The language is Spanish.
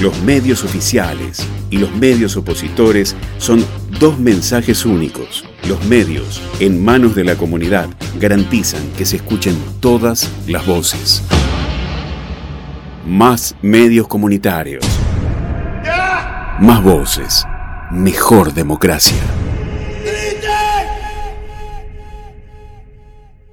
Los medios oficiales y los medios opositores son dos mensajes únicos. Los medios, en manos de la comunidad, garantizan que se escuchen todas las voces. Más medios comunitarios. Más voces. Mejor democracia.